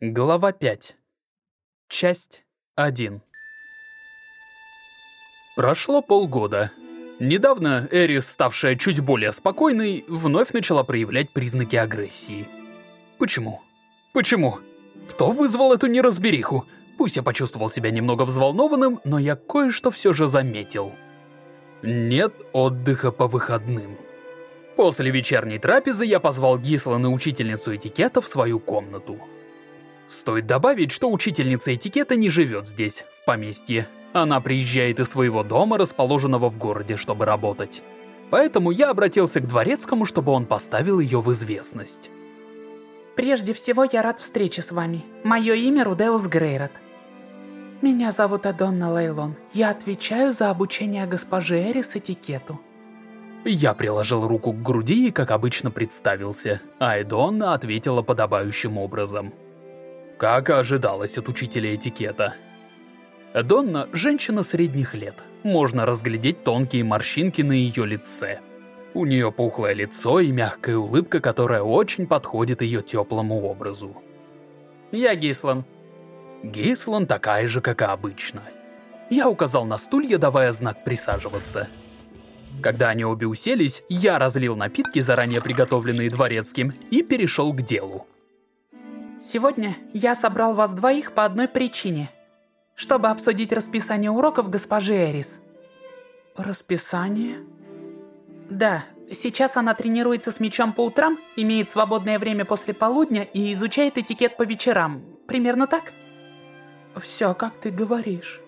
Глава 5. Часть 1. Прошло полгода. Недавно Эрис, ставшая чуть более спокойной, вновь начала проявлять признаки агрессии. Почему? Почему? Кто вызвал эту неразбериху? Пусть я почувствовал себя немного взволнованным, но я кое-что все же заметил. Нет отдыха по выходным. После вечерней трапезы я позвал Гислан и учительницу этикета в свою комнату. Стоит добавить, что учительница этикета не живет здесь, в поместье. Она приезжает из своего дома, расположенного в городе, чтобы работать. Поэтому я обратился к дворецкому, чтобы он поставил ее в известность. Прежде всего, я рад встрече с вами. Мое имя Рудеус Грейрот. Меня зовут Адонна Лейлон. Я отвечаю за обучение госпожи Эрис этикету. Я приложил руку к груди и, как обычно, представился, а Эдонна ответила подобающим образом. Как и ожидалось от учителя этикета. Донна – женщина средних лет. Можно разглядеть тонкие морщинки на ее лице. У нее пухлое лицо и мягкая улыбка, которая очень подходит ее теплому образу. Я Гислан. Гислан такая же, как и обычно. Я указал на стулья, давая знак присаживаться. Когда они обе уселись, я разлил напитки, заранее приготовленные дворецким, и перешел к делу. Сегодня я собрал вас двоих по одной причине. Чтобы обсудить расписание уроков госпожи Эрис. Расписание? Да, сейчас она тренируется с мечом по утрам, имеет свободное время после полудня и изучает этикет по вечерам. Примерно так? Все, как ты говоришь.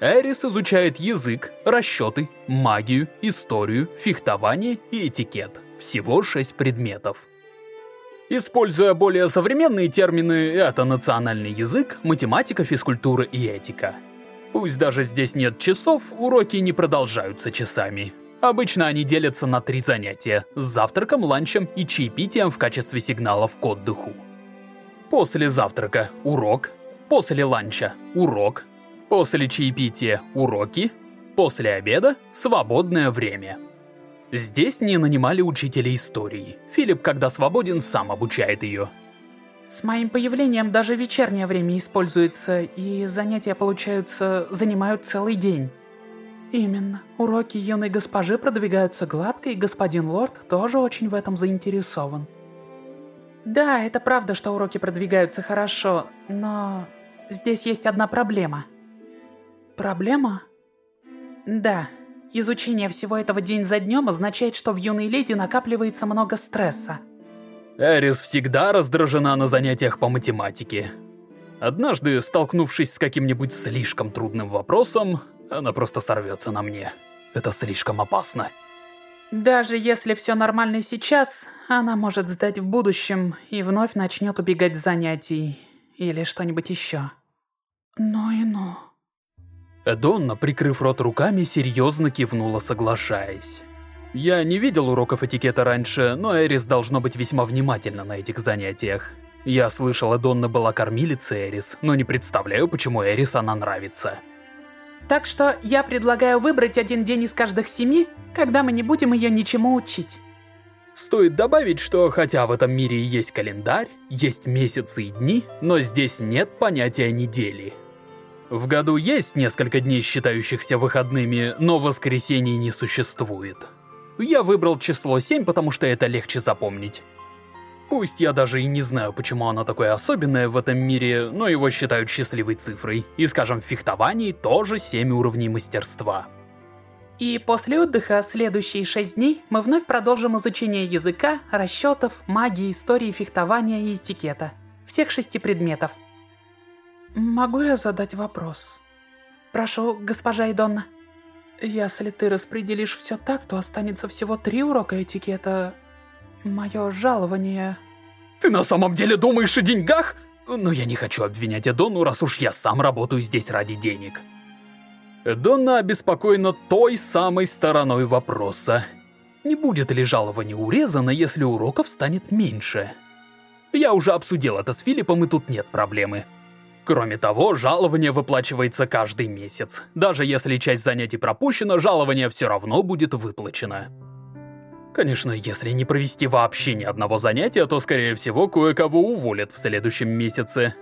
Эрис изучает язык, расчеты, магию, историю, фехтование и этикет. Всего шесть предметов. Используя более современные термины, это национальный язык, математика, физкультура и этика. Пусть даже здесь нет часов, уроки не продолжаются часами. Обычно они делятся на три занятия – с завтраком, ланчем и чаепитием в качестве сигналов к отдыху. После завтрака – урок, после ланча – урок, после чаепития – уроки, после обеда – свободное время – Здесь не нанимали учителя истории. Филипп, когда свободен, сам обучает ее. С моим появлением даже вечернее время используется, и занятия, получаются, занимают целый день. Именно. Уроки юной госпожи продвигаются гладко, и господин лорд тоже очень в этом заинтересован. Да, это правда, что уроки продвигаются хорошо, но здесь есть одна проблема. Проблема? Да. Изучение всего этого день за днем означает, что в юной леди накапливается много стресса. Эрис всегда раздражена на занятиях по математике. Однажды, столкнувшись с каким-нибудь слишком трудным вопросом, она просто сорвется на мне. Это слишком опасно. Даже если все нормально сейчас, она может сдать в будущем и вновь начнет убегать с занятий. Или что-нибудь еще. Ну и ну. Донна, прикрыв рот руками, серьезно кивнула, соглашаясь. Я не видел уроков этикета раньше, но Эрис должно быть весьма внимательна на этих занятиях. Я слышала, Донна была кормилицей Эрис, но не представляю, почему Эрис она нравится. Так что я предлагаю выбрать один день из каждых семи, когда мы не будем ее ничему учить. Стоит добавить, что хотя в этом мире есть календарь, есть месяцы и дни, но здесь нет понятия недели. В году есть несколько дней, считающихся выходными, но воскресений не существует. Я выбрал число 7, потому что это легче запомнить. Пусть я даже и не знаю, почему оно такое особенное в этом мире, но его считают счастливой цифрой. И, скажем, в фехтовании тоже 7 уровней мастерства. И после отдыха, следующие 6 дней, мы вновь продолжим изучение языка, расчетов, магии, истории, фехтования и этикета. Всех шести предметов. Могу я задать вопрос? Прошу, госпожа Идонна. Если ты распределишь все так, то останется всего три урока этикета. Мое жалование... Ты на самом деле думаешь о деньгах? Но я не хочу обвинять Эдону, раз уж я сам работаю здесь ради денег. Эдонна обеспокоена той самой стороной вопроса. Не будет ли жалование урезано, если уроков станет меньше? Я уже обсудил это с Филиппом, и тут нет проблемы. Кроме того, жалование выплачивается каждый месяц. Даже если часть занятий пропущена, жалование все равно будет выплачено. Конечно, если не провести вообще ни одного занятия, то, скорее всего, кое-кого уволят в следующем месяце.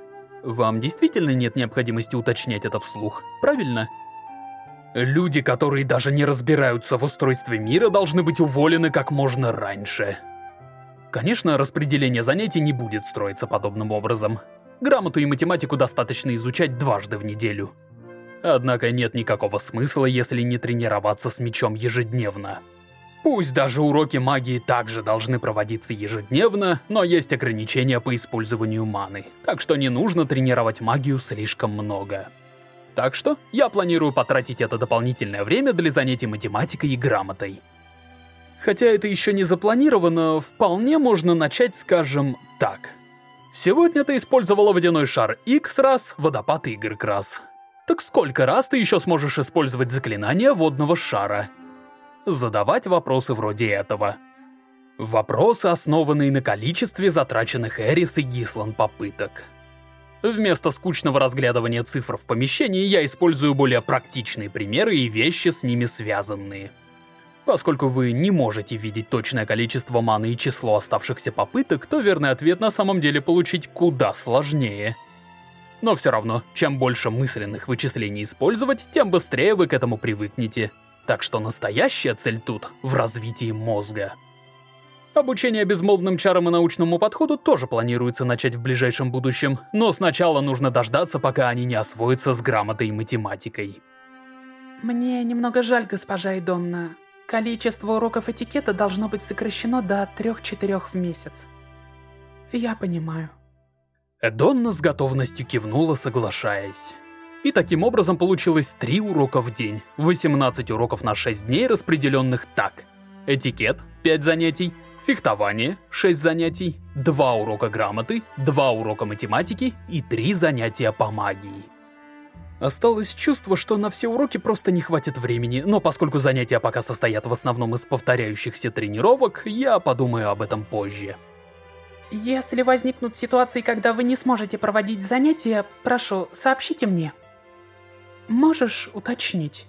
Вам действительно нет необходимости уточнять это вслух, правильно? Люди, которые даже не разбираются в устройстве мира, должны быть уволены как можно раньше. Конечно, распределение занятий не будет строиться подобным образом. Грамоту и математику достаточно изучать дважды в неделю. Однако нет никакого смысла, если не тренироваться с мечом ежедневно. Пусть даже уроки магии также должны проводиться ежедневно, но есть ограничения по использованию маны, так что не нужно тренировать магию слишком много. Так что я планирую потратить это дополнительное время для занятий математикой и грамотой. Хотя это еще не запланировано, вполне можно начать, скажем, так. Сегодня ты использовала водяной шар X раз, водопад Y раз. Так сколько раз ты еще сможешь использовать заклинание водного шара? задавать вопросы вроде этого. Вопросы, основанные на количестве затраченных Эрис и Гислан попыток. Вместо скучного разглядывания цифр в помещении я использую более практичные примеры и вещи с ними связанные. Поскольку вы не можете видеть точное количество маны и число оставшихся попыток, то верный ответ на самом деле получить куда сложнее. Но все равно, чем больше мысленных вычислений использовать, тем быстрее вы к этому привыкнете. Так что настоящая цель тут в развитии мозга. Обучение безмолвным чарам и научному подходу тоже планируется начать в ближайшем будущем, но сначала нужно дождаться, пока они не освоятся с грамотой и математикой. Мне немного жаль, госпожа Идонна. Количество уроков этикета должно быть сокращено до трех-четырех в месяц. Я понимаю. Эдонна с готовностью кивнула, соглашаясь. И таким образом получилось 3 урока в день, 18 уроков на 6 дней, распределенных так. Этикет – 5 занятий, фехтование – 6 занятий, 2 урока грамоты, 2 урока математики и 3 занятия по магии. Осталось чувство, что на все уроки просто не хватит времени, но поскольку занятия пока состоят в основном из повторяющихся тренировок, я подумаю об этом позже. Если возникнут ситуации, когда вы не сможете проводить занятия, прошу, сообщите мне. Можешь уточнить?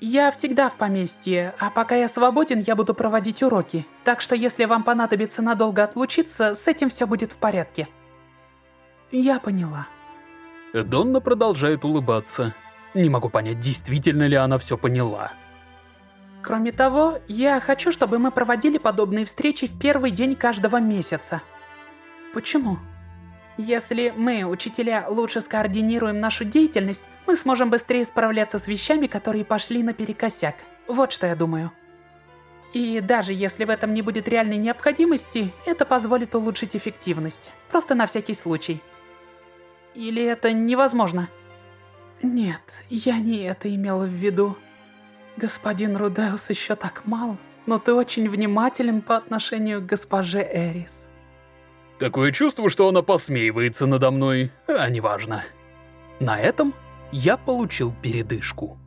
Я всегда в поместье, а пока я свободен, я буду проводить уроки. Так что если вам понадобится надолго отлучиться, с этим все будет в порядке. Я поняла. Донна продолжает улыбаться. Не могу понять, действительно ли она все поняла. Кроме того, я хочу, чтобы мы проводили подобные встречи в первый день каждого месяца. Почему? Если мы, учителя, лучше скоординируем нашу деятельность, мы сможем быстрее справляться с вещами, которые пошли наперекосяк. Вот что я думаю. И даже если в этом не будет реальной необходимости, это позволит улучшить эффективность. Просто на всякий случай. Или это невозможно? Нет, я не это имела в виду. Господин Рудеус еще так мал, но ты очень внимателен по отношению к госпоже Эрис. Такое чувство, что она посмеивается надо мной, а неважно. На этом я получил передышку.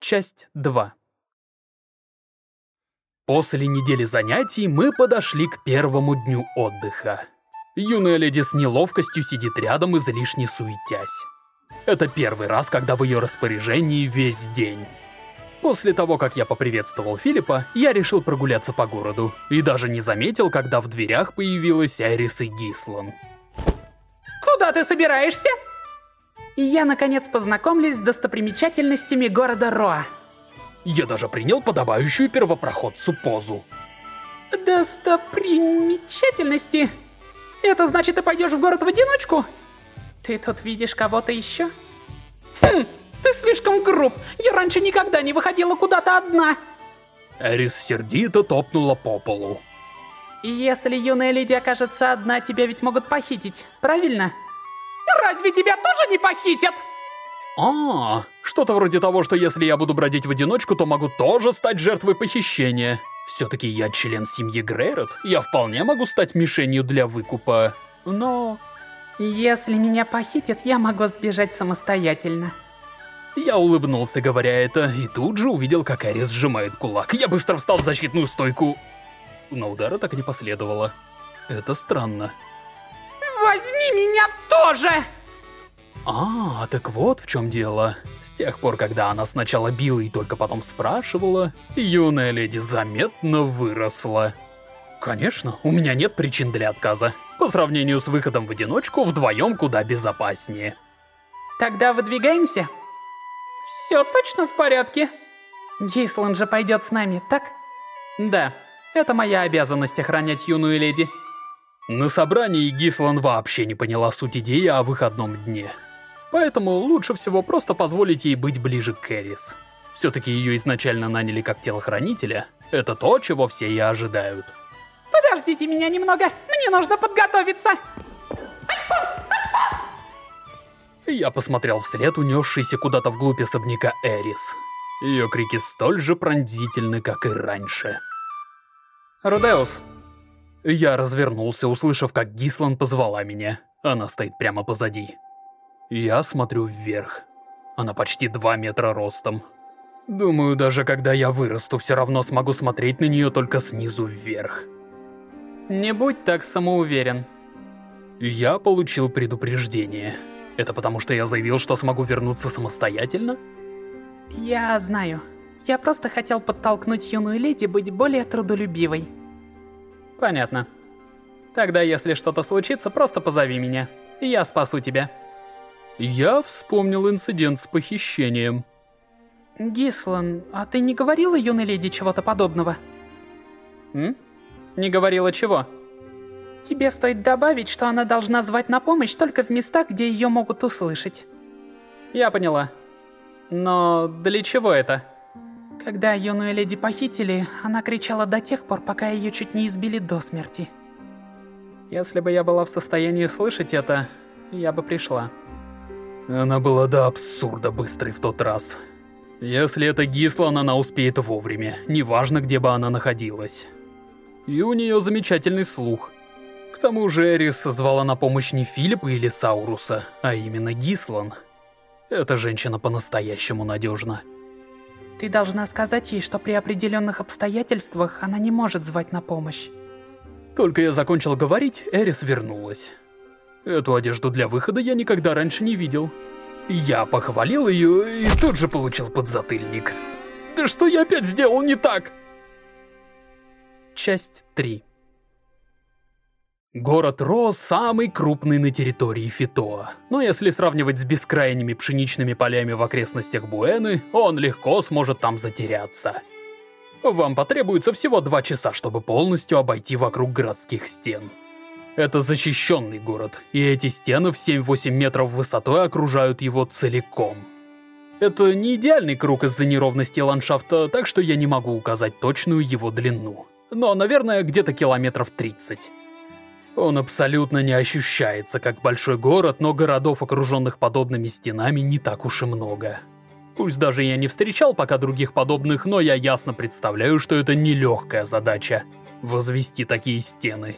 Часть 2 После недели занятий мы подошли к первому дню отдыха. Юная леди с неловкостью сидит рядом, излишне суетясь. Это первый раз, когда в ее распоряжении весь день. После того, как я поприветствовал Филиппа, я решил прогуляться по городу. И даже не заметил, когда в дверях появилась Эрис и Гислан. Куда ты собираешься? И я, наконец, познакомлюсь с достопримечательностями города Роа. Я даже принял подобающую первопроходцу позу. Достопримечательности? Это значит, ты пойдешь в город в одиночку? Ты тут видишь кого-то еще? Хм, ты слишком груб. Я раньше никогда не выходила куда-то одна. Эрис сердито топнула по полу. Если юная леди окажется одна, тебя ведь могут похитить, правильно? Разве тебя тоже не похитят? А, что-то вроде того, что если я буду бродить в одиночку, то могу тоже стать жертвой похищения. Все-таки я член семьи Грейрот, я вполне могу стать мишенью для выкупа. Но... Если меня похитят, я могу сбежать самостоятельно. Я улыбнулся, говоря это, и тут же увидел, как Эрис сжимает кулак. Я быстро встал в защитную стойку. Но удара так и не последовало. Это странно. Возьми меня тоже! А, так вот в чем дело. С тех пор, когда она сначала била и только потом спрашивала, юная леди заметно выросла. Конечно, у меня нет причин для отказа. По сравнению с выходом в одиночку, вдвоем куда безопаснее. Тогда выдвигаемся? Все точно в порядке? Гейслан же пойдет с нами, так? Да, это моя обязанность охранять юную леди. На собрании Гислан вообще не поняла суть идеи о выходном дне. Поэтому лучше всего просто позволить ей быть ближе к Кэрис. Все-таки ее изначально наняли как телохранителя. Это то, чего все и ожидают. Подождите меня немного, мне нужно подготовиться. Альфонс, Альфонс! Я посмотрел вслед унесшейся куда-то вглубь особняка Эрис. Ее крики столь же пронзительны, как и раньше. «Рудеус!» Я развернулся, услышав, как Гислан позвала меня. Она стоит прямо позади. Я смотрю вверх. Она почти два метра ростом. Думаю, даже когда я вырасту, все равно смогу смотреть на нее только снизу вверх. Не будь так самоуверен. Я получил предупреждение. Это потому, что я заявил, что смогу вернуться самостоятельно? Я знаю. Я просто хотел подтолкнуть юную леди быть более трудолюбивой. Понятно. Тогда, если что-то случится, просто позови меня. Я спасу тебя. Я вспомнил инцидент с похищением. Гислан, а ты не говорила юной леди чего-то подобного? М? Не говорила чего? Тебе стоит добавить, что она должна звать на помощь только в местах, где ее могут услышать. Я поняла. Но для чего это? Когда юную леди похитили, она кричала до тех пор, пока ее чуть не избили до смерти. Если бы я была в состоянии слышать это, я бы пришла. Она была до абсурда быстрой в тот раз. Если это Гислан, она успеет вовремя, неважно, где бы она находилась. И у нее замечательный слух. К тому же Эрис звала на помощь не Филиппа или Сауруса, а именно Гислан. Эта женщина по-настоящему надежна. Ты должна сказать ей, что при определенных обстоятельствах она не может звать на помощь. Только я закончил говорить, Эрис вернулась. Эту одежду для выхода я никогда раньше не видел. Я похвалил ее и тут же получил подзатыльник. Да что я опять сделал не так? Часть 3 Город Ро самый крупный на территории Фитоа, но если сравнивать с бескрайними пшеничными полями в окрестностях Буэны, он легко сможет там затеряться. Вам потребуется всего два часа, чтобы полностью обойти вокруг городских стен. Это защищенный город, и эти стены в 7-8 метров высотой окружают его целиком. Это не идеальный круг из-за неровности ландшафта, так что я не могу указать точную его длину. Но, наверное, где-то километров 30. Он абсолютно не ощущается как большой город, но городов, окруженных подобными стенами, не так уж и много. Пусть даже я не встречал пока других подобных, но я ясно представляю, что это нелегкая задача — возвести такие стены.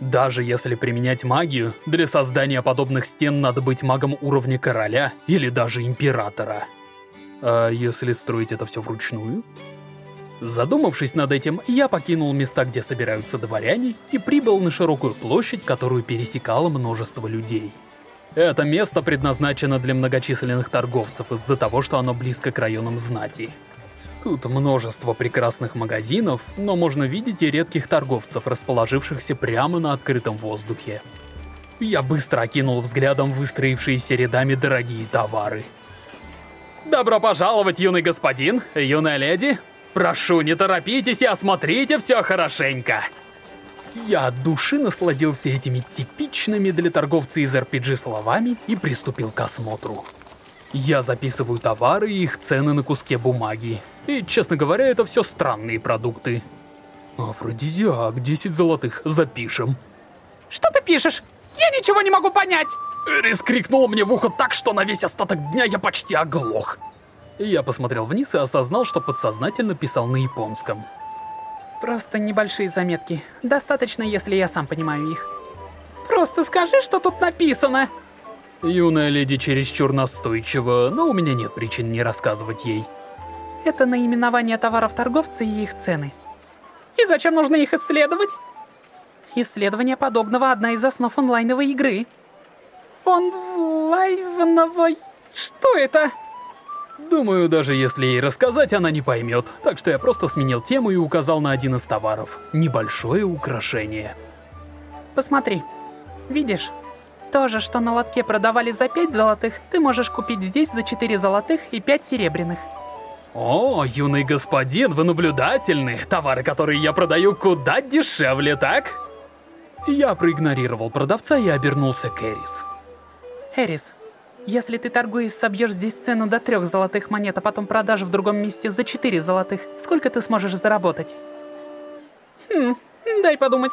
Даже если применять магию, для создания подобных стен надо быть магом уровня короля или даже императора. А если строить это все вручную? Задумавшись над этим, я покинул места, где собираются дворяне, и прибыл на широкую площадь, которую пересекало множество людей. Это место предназначено для многочисленных торговцев из-за того, что оно близко к районам знати. Тут множество прекрасных магазинов, но можно видеть и редких торговцев, расположившихся прямо на открытом воздухе. Я быстро окинул взглядом выстроившиеся рядами дорогие товары. «Добро пожаловать, юный господин, юная леди! Прошу, не торопитесь и осмотрите все хорошенько!» Я от души насладился этими типичными для торговца из RPG словами и приступил к осмотру. Я записываю товары и их цены на куске бумаги. И, честно говоря, это все странные продукты. Афродизиак, 10 золотых, запишем. Что ты пишешь? Я ничего не могу понять! Эрис крикнула мне в ухо так, что на весь остаток дня я почти оглох. Я посмотрел вниз и осознал, что подсознательно писал на японском. Просто небольшие заметки. Достаточно, если я сам понимаю их. Просто скажи, что тут написано. Юная леди чересчур настойчива, но у меня нет причин не рассказывать ей. Это наименование товаров торговца и их цены. И зачем нужно их исследовать? Исследование подобного одна из основ онлайновой игры. Онлайновой... Что это? Думаю, даже если ей рассказать, она не поймет. Так что я просто сменил тему и указал на один из товаров. Небольшое украшение. Посмотри. Видишь? То же, что на лотке продавали за 5 золотых, ты можешь купить здесь за 4 золотых и 5 серебряных. О, юный господин, вы наблюдательны. Товары, которые я продаю, куда дешевле, так? Я проигнорировал продавца и обернулся к Эрис. Эрис, если ты торгуясь собьешь здесь цену до трех золотых монет, а потом продашь в другом месте за четыре золотых, сколько ты сможешь заработать? Хм, дай подумать.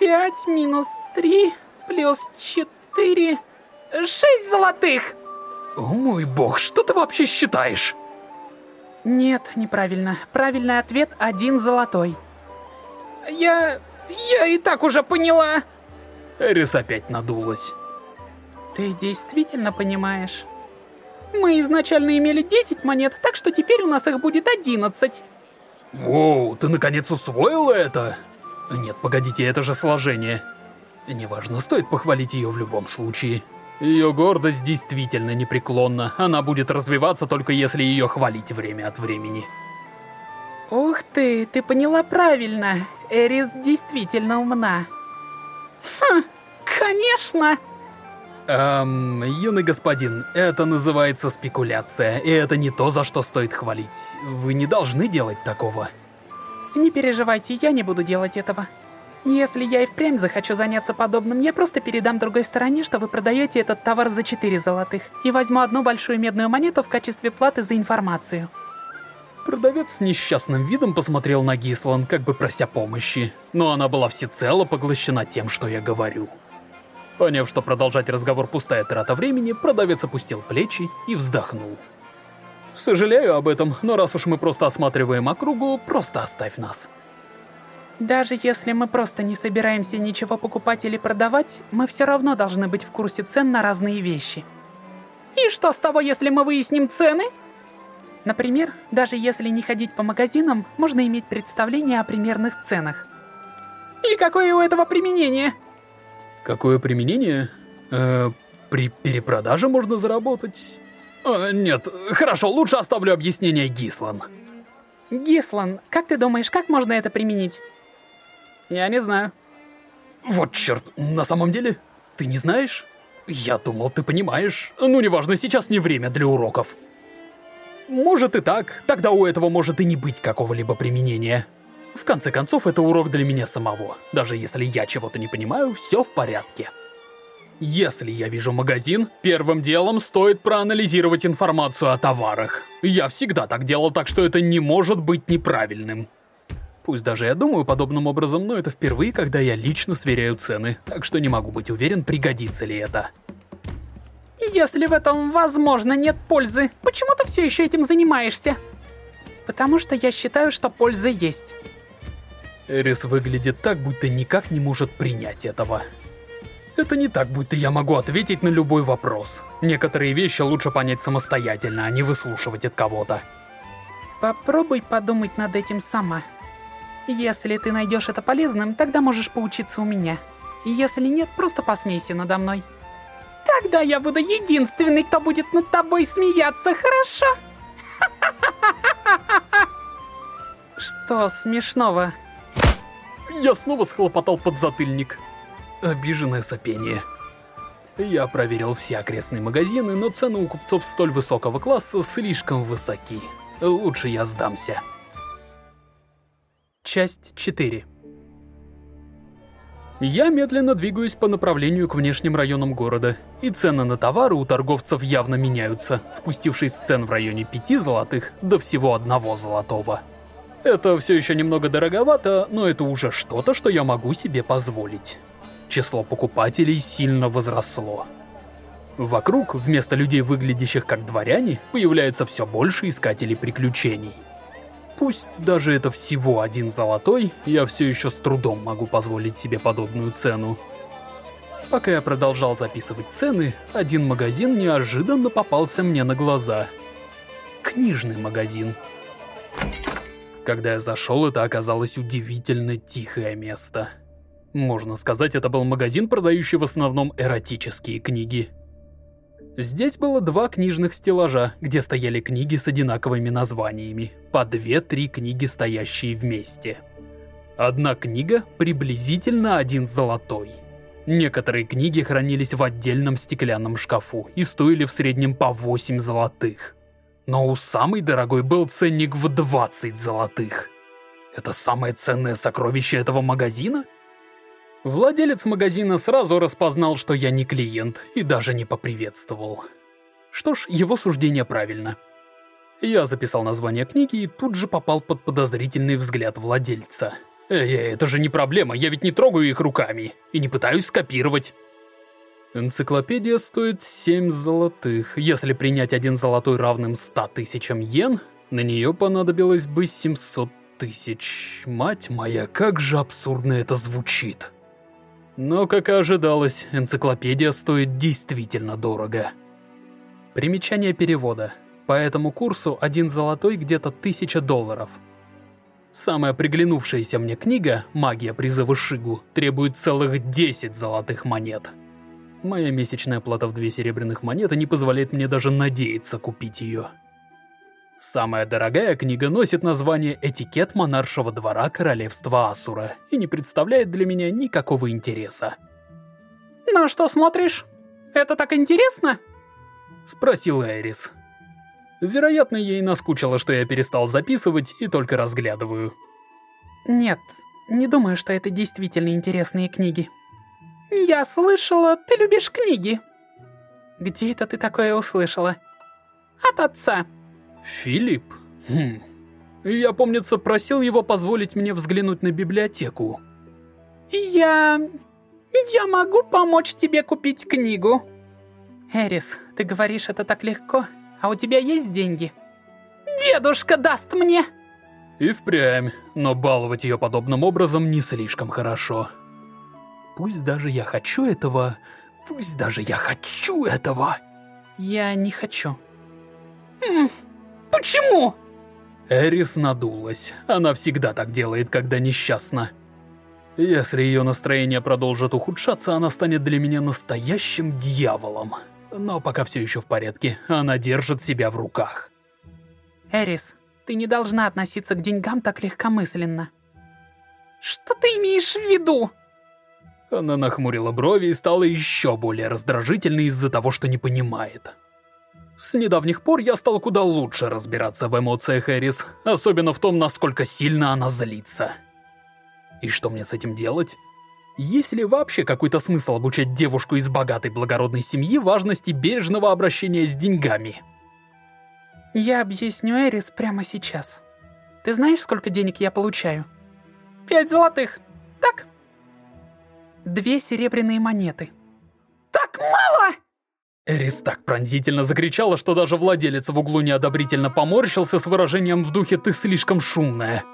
Пять минус три плюс четыре... Шесть золотых! О мой бог, что ты вообще считаешь? Нет, неправильно. Правильный ответ — один золотой. Я... я и так уже поняла. Эрис опять надулась. Ты действительно понимаешь? Мы изначально имели 10 монет, так что теперь у нас их будет 11. Воу, ты наконец усвоила это? Нет, погодите, это же сложение. Неважно, стоит похвалить ее в любом случае. Ее гордость действительно непреклонна. Она будет развиваться только если ее хвалить время от времени. Ух ты, ты поняла правильно. Эрис действительно умна. Хм, конечно. Эм, юный господин, это называется спекуляция, и это не то, за что стоит хвалить. Вы не должны делать такого. Не переживайте, я не буду делать этого. Если я и впрямь захочу заняться подобным, я просто передам другой стороне, что вы продаете этот товар за 4 золотых, и возьму одну большую медную монету в качестве платы за информацию. Продавец с несчастным видом посмотрел на Гислан, как бы прося помощи, но она была всецело поглощена тем, что я говорю. Поняв, что продолжать разговор пустая трата времени, продавец опустил плечи и вздохнул. Сожалею об этом, но раз уж мы просто осматриваем округу, просто оставь нас. Даже если мы просто не собираемся ничего покупать или продавать, мы все равно должны быть в курсе цен на разные вещи. И что с того, если мы выясним цены? Например, даже если не ходить по магазинам, можно иметь представление о примерных ценах. И какое у этого применение? Какое применение? Э, при перепродаже можно заработать? Э, нет, хорошо, лучше оставлю объяснение Гислан. Гислан, как ты думаешь, как можно это применить? Я не знаю. Вот черт, на самом деле, ты не знаешь? Я думал, ты понимаешь. Ну, неважно, сейчас не время для уроков. Может и так, тогда у этого может и не быть какого-либо применения. В конце концов, это урок для меня самого. Даже если я чего-то не понимаю, все в порядке. Если я вижу магазин, первым делом стоит проанализировать информацию о товарах. Я всегда так делал, так что это не может быть неправильным. Пусть даже я думаю подобным образом, но это впервые, когда я лично сверяю цены, так что не могу быть уверен, пригодится ли это. Если в этом, возможно, нет пользы, почему ты все еще этим занимаешься? Потому что я считаю, что польза есть. Эрис выглядит так, будто никак не может принять этого. Это не так, будто я могу ответить на любой вопрос. Некоторые вещи лучше понять самостоятельно, а не выслушивать от кого-то. Попробуй подумать над этим сама. Если ты найдешь это полезным, тогда можешь поучиться у меня. Если нет, просто посмейся надо мной. Тогда я буду единственный, кто будет над тобой смеяться, хорошо? Что смешного? Я снова схлопотал подзатыльник. Обиженное сопение. Я проверил все окрестные магазины, но цены у купцов столь высокого класса слишком высоки. Лучше я сдамся. Часть 4 Я медленно двигаюсь по направлению к внешним районам города, и цены на товары у торговцев явно меняются, спустившись с цен в районе 5 золотых до всего одного золотого. Это все еще немного дороговато, но это уже что-то, что я могу себе позволить. Число покупателей сильно возросло. Вокруг, вместо людей, выглядящих как дворяне, появляется все больше искателей приключений. Пусть даже это всего один золотой, я все еще с трудом могу позволить себе подобную цену. Пока я продолжал записывать цены, один магазин неожиданно попался мне на глаза. Книжный магазин. Когда я зашел, это оказалось удивительно тихое место. Можно сказать, это был магазин, продающий в основном эротические книги. Здесь было два книжных стеллажа, где стояли книги с одинаковыми названиями, по две-три книги, стоящие вместе. Одна книга приблизительно один золотой. Некоторые книги хранились в отдельном стеклянном шкафу и стоили в среднем по 8 золотых. Но у самой дорогой был ценник в 20 золотых. Это самое ценное сокровище этого магазина? Владелец магазина сразу распознал, что я не клиент, и даже не поприветствовал. Что ж, его суждение правильно. Я записал название книги и тут же попал под подозрительный взгляд владельца. Эй, это же не проблема, я ведь не трогаю их руками и не пытаюсь скопировать. Энциклопедия стоит 7 золотых. Если принять один золотой равным 100 тысячам йен, на нее понадобилось бы 700 тысяч. Мать моя, как же абсурдно это звучит. Но, как и ожидалось, энциклопедия стоит действительно дорого. Примечание перевода. По этому курсу один золотой где-то тысяча долларов. Самая приглянувшаяся мне книга «Магия призыва Шигу» требует целых 10 золотых монет. Моя месячная плата в две серебряных монеты не позволяет мне даже надеяться купить ее. Самая дорогая книга носит название «Этикет монаршего двора королевства Асура» и не представляет для меня никакого интереса. «На что смотришь? Это так интересно?» Спросил Эрис. Вероятно, ей наскучило, что я перестал записывать и только разглядываю. Нет, не думаю, что это действительно интересные книги. Я слышала, ты любишь книги. Где это ты такое услышала? От отца. Филипп? Хм. Я, помнится, просил его позволить мне взглянуть на библиотеку. Я... Я могу помочь тебе купить книгу. Эрис, ты говоришь это так легко, а у тебя есть деньги? Дедушка даст мне! И впрямь, но баловать ее подобным образом не слишком хорошо. Пусть даже я хочу этого... Пусть даже я хочу этого... Я не хочу. Почему? Эрис надулась. Она всегда так делает, когда несчастна. Если ее настроение продолжит ухудшаться, она станет для меня настоящим дьяволом. Но пока все еще в порядке, она держит себя в руках. Эрис, ты не должна относиться к деньгам так легкомысленно. Что ты имеешь в виду? Она нахмурила брови и стала еще более раздражительной из-за того, что не понимает. С недавних пор я стал куда лучше разбираться в эмоциях Эрис, особенно в том, насколько сильно она злится. И что мне с этим делать? Есть ли вообще какой-то смысл обучать девушку из богатой благородной семьи важности бережного обращения с деньгами? Я объясню Эрис прямо сейчас. Ты знаешь, сколько денег я получаю? Пять золотых. Так? Две серебряные монеты. Так мало! Эрис так пронзительно закричала, что даже владелец в углу неодобрительно поморщился с выражением в духе «ты слишком шумная».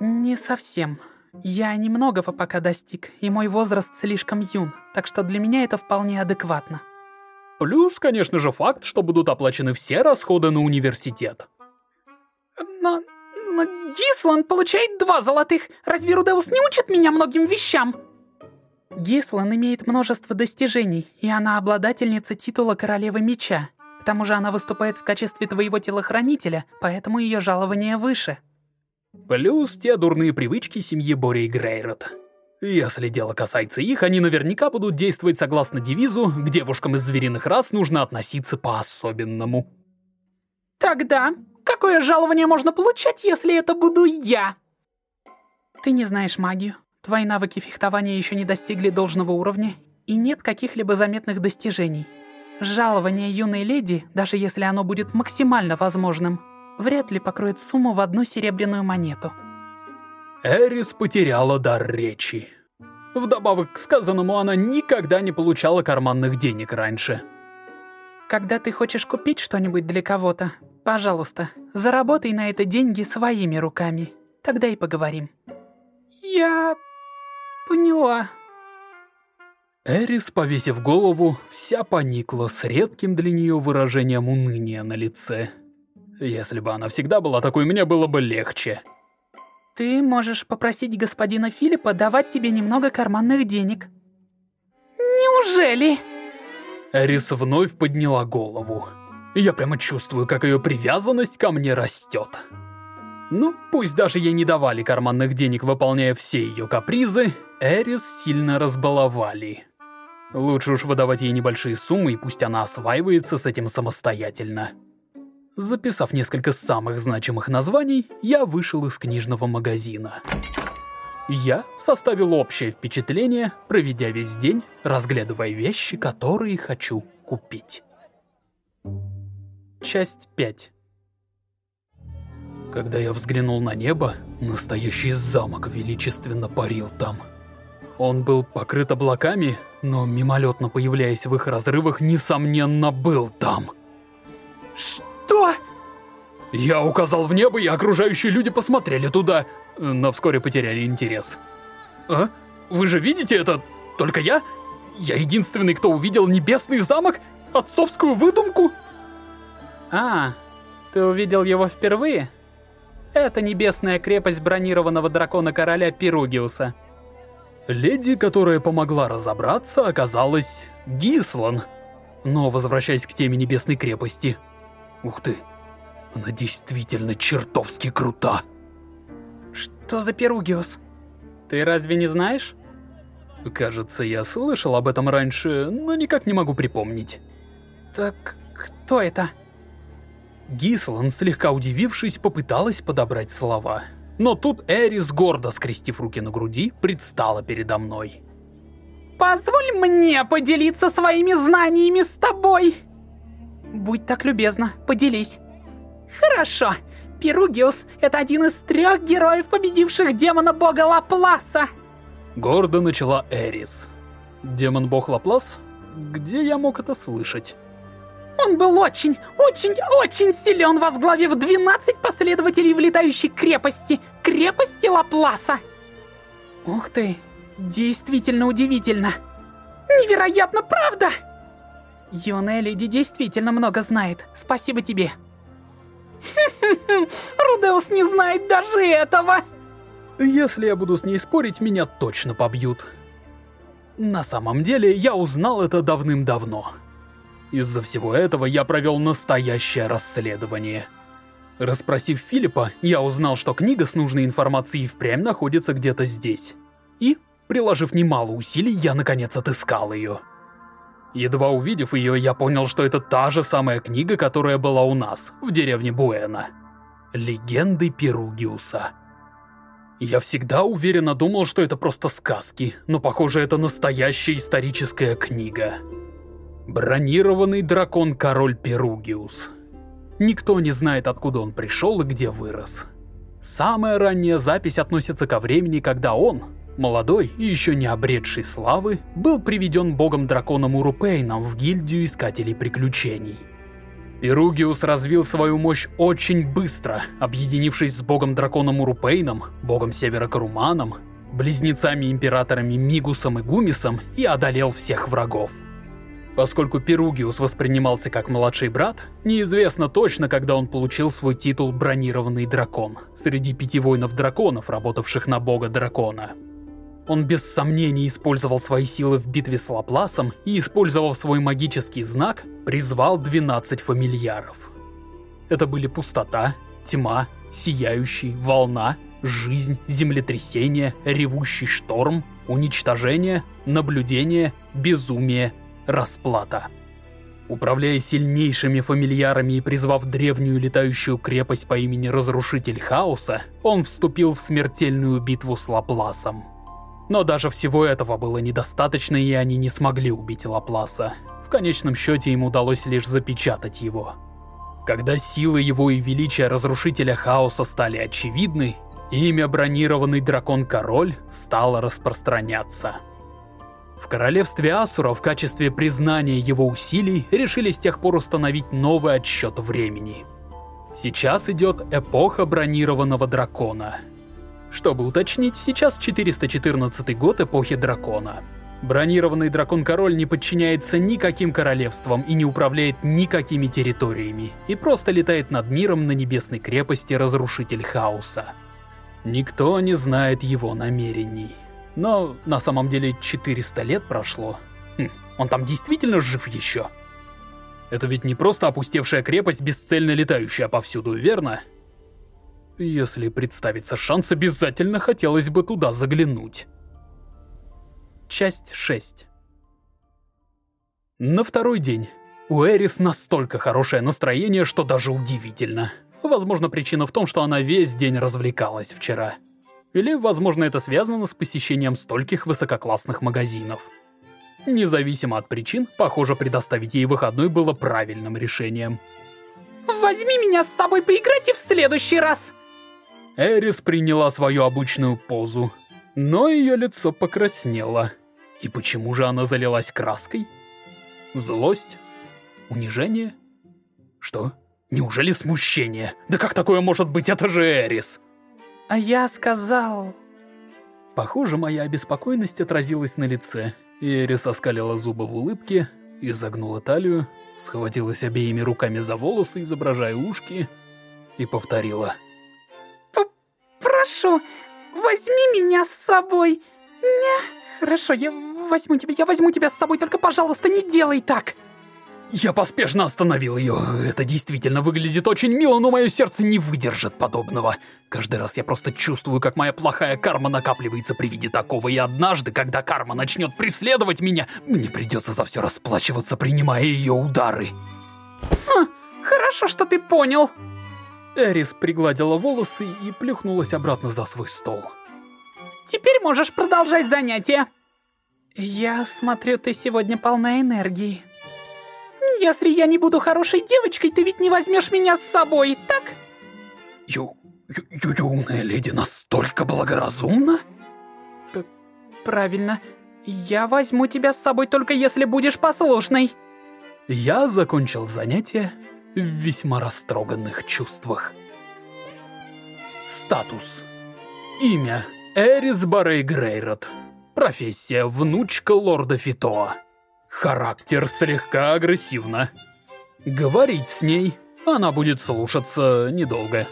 Не совсем. Я немногого пока достиг, и мой возраст слишком юн, так что для меня это вполне адекватно. Плюс, конечно же, факт, что будут оплачены все расходы на университет. Но... но Гисланд получает два золотых. Разве Рудеус не учит меня многим вещам? Гислан имеет множество достижений, и она обладательница титула Королевы Меча. К тому же она выступает в качестве твоего телохранителя, поэтому ее жалование выше. Плюс те дурные привычки семьи Бори и Грейрот. Если дело касается их, они наверняка будут действовать согласно девизу «К девушкам из звериных рас нужно относиться по-особенному». Тогда, какое жалование можно получать, если это буду я? Ты не знаешь магию. Твои навыки фехтования еще не достигли должного уровня, и нет каких-либо заметных достижений. Жалование юной леди, даже если оно будет максимально возможным, вряд ли покроет сумму в одну серебряную монету. Эрис потеряла дар речи. Вдобавок к сказанному, она никогда не получала карманных денег раньше. Когда ты хочешь купить что-нибудь для кого-то, пожалуйста, заработай на это деньги своими руками. Тогда и поговорим. Я Поняла. Эрис, повесив голову, вся поникла с редким для нее выражением уныния на лице. Если бы она всегда была такой, мне было бы легче. Ты можешь попросить господина Филиппа давать тебе немного карманных денег. Неужели? Эрис вновь подняла голову. Я прямо чувствую, как ее привязанность ко мне растет. Ну, пусть даже ей не давали карманных денег, выполняя все ее капризы, Эрис сильно разбаловали. Лучше уж выдавать ей небольшие суммы, и пусть она осваивается с этим самостоятельно. Записав несколько самых значимых названий, я вышел из книжного магазина. Я составил общее впечатление, проведя весь день, разглядывая вещи, которые хочу купить. Часть 5 Когда я взглянул на небо, настоящий замок величественно парил там. Он был покрыт облаками, но мимолетно появляясь в их разрывах, несомненно был там. Что? Я указал в небо, и окружающие люди посмотрели туда, но вскоре потеряли интерес. А? Вы же видите это? Только я? Я единственный, кто увидел небесный замок? Отцовскую выдумку? А, ты увидел его впервые? Это небесная крепость бронированного дракона-короля Пиругиуса. Леди, которая помогла разобраться, оказалась Гислан. Но возвращаясь к теме небесной крепости... Ух ты, она действительно чертовски крута. Что за Перугиус? Ты разве не знаешь? Кажется, я слышал об этом раньше, но никак не могу припомнить. Так кто это? Гислан, слегка удивившись, попыталась подобрать слова. Но тут Эрис, гордо скрестив руки на груди, предстала передо мной. «Позволь мне поделиться своими знаниями с тобой!» «Будь так любезна, поделись!» Хорошо. Пиругиус — это один из трех героев, победивших демона-бога Лапласа. Гордо начала Эрис. Демон-бог Лаплас? Где я мог это слышать? Он был очень, очень, очень силен, возглавив 12 последователей в летающей крепости, крепости Лапласа. Ух ты, действительно удивительно. Невероятно, правда? Юная леди действительно много знает, спасибо тебе. Рудеус не знает даже этого. Если я буду с ней спорить, меня точно побьют. На самом деле, я узнал это давным-давно. Из-за всего этого я провел настоящее расследование. Расспросив Филиппа, я узнал, что книга с нужной информацией впрямь находится где-то здесь. И, приложив немало усилий, я наконец отыскал ее. Едва увидев ее, я понял, что это та же самая книга, которая была у нас, в деревне Буэна. Легенды Перугиуса. Я всегда уверенно думал, что это просто сказки, но похоже, это настоящая историческая книга. Бронированный дракон-король Перугиус. Никто не знает, откуда он пришел и где вырос. Самая ранняя запись относится ко времени, когда он, Молодой и еще не обретший славы, был приведен богом-драконом Урупейном в гильдию Искателей Приключений. Перугиус развил свою мощь очень быстро, объединившись с богом-драконом Урупейном, богом Севера Каруманом, близнецами-императорами Мигусом и Гумисом и одолел всех врагов. Поскольку Перугиус воспринимался как младший брат, неизвестно точно, когда он получил свой титул «Бронированный дракон» среди пяти воинов-драконов, работавших на бога-дракона. Он без сомнений использовал свои силы в битве с Лапласом и, использовав свой магический знак, призвал 12 фамильяров. Это были пустота, тьма, сияющий, волна, жизнь, землетрясение, ревущий шторм, уничтожение, наблюдение, безумие, расплата. Управляя сильнейшими фамильярами и призвав древнюю летающую крепость по имени Разрушитель Хаоса, он вступил в смертельную битву с Лапласом. Но даже всего этого было недостаточно, и они не смогли убить Лапласа. В конечном счете им удалось лишь запечатать его. Когда силы его и величия Разрушителя Хаоса стали очевидны, имя бронированный дракон-король стало распространяться. В королевстве Асура в качестве признания его усилий решили с тех пор установить новый отсчет времени. Сейчас идет эпоха бронированного дракона — чтобы уточнить, сейчас 414 год эпохи Дракона. Бронированный Дракон-Король не подчиняется никаким королевствам и не управляет никакими территориями, и просто летает над миром на небесной крепости Разрушитель Хаоса. Никто не знает его намерений. Но на самом деле 400 лет прошло. Хм, он там действительно жив еще? Это ведь не просто опустевшая крепость, бесцельно летающая повсюду, верно? Если представится шанс, обязательно хотелось бы туда заглянуть. Часть 6 На второй день у Эрис настолько хорошее настроение, что даже удивительно. Возможно, причина в том, что она весь день развлекалась вчера. Или, возможно, это связано с посещением стольких высококлассных магазинов. Независимо от причин, похоже, предоставить ей выходной было правильным решением. «Возьми меня с собой поиграть и в следующий раз!» Эрис приняла свою обычную позу, но ее лицо покраснело. И почему же она залилась краской? Злость? Унижение? Что? Неужели смущение? Да как такое может быть? Это же Эрис! А я сказал... Похоже, моя обеспокоенность отразилась на лице. Эрис оскалила зубы в улыбке, изогнула талию, схватилась обеими руками за волосы, изображая ушки, и повторила. П «Прошу, возьми меня с собой. Не, хорошо, я возьму тебя, я возьму тебя с собой, только, пожалуйста, не делай так!» Я поспешно остановил ее. Это действительно выглядит очень мило, но мое сердце не выдержит подобного. Каждый раз я просто чувствую, как моя плохая карма накапливается при виде такого, и однажды, когда карма начнет преследовать меня, мне придется за все расплачиваться, принимая ее удары. Хм, хорошо, что ты понял. Эрис пригладила волосы и плюхнулась обратно за свой стол. Теперь можешь продолжать занятия. Я смотрю, ты сегодня полна энергии. Если я не буду хорошей девочкой, ты ведь не возьмешь меня с собой, так? Ю... ю юная леди настолько благоразумна? П правильно. Я возьму тебя с собой только если будешь послушной. Я закончил занятие в весьма растроганных чувствах. Статус. Имя. Эрис Барей Грейрот. Профессия. Внучка лорда Фитоа. Характер слегка агрессивно. Говорить с ней она будет слушаться недолго.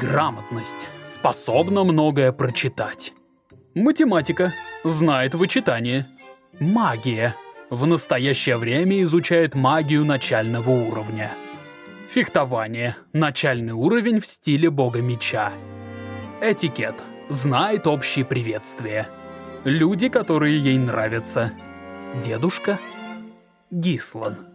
Грамотность. Способна многое прочитать. Математика. Знает вычитание. Магия. В настоящее время изучает магию начального уровня. Фехтование. Начальный уровень в стиле бога меча. Этикет. Знает общие приветствия. Люди, которые ей нравятся. Дедушка Гислан.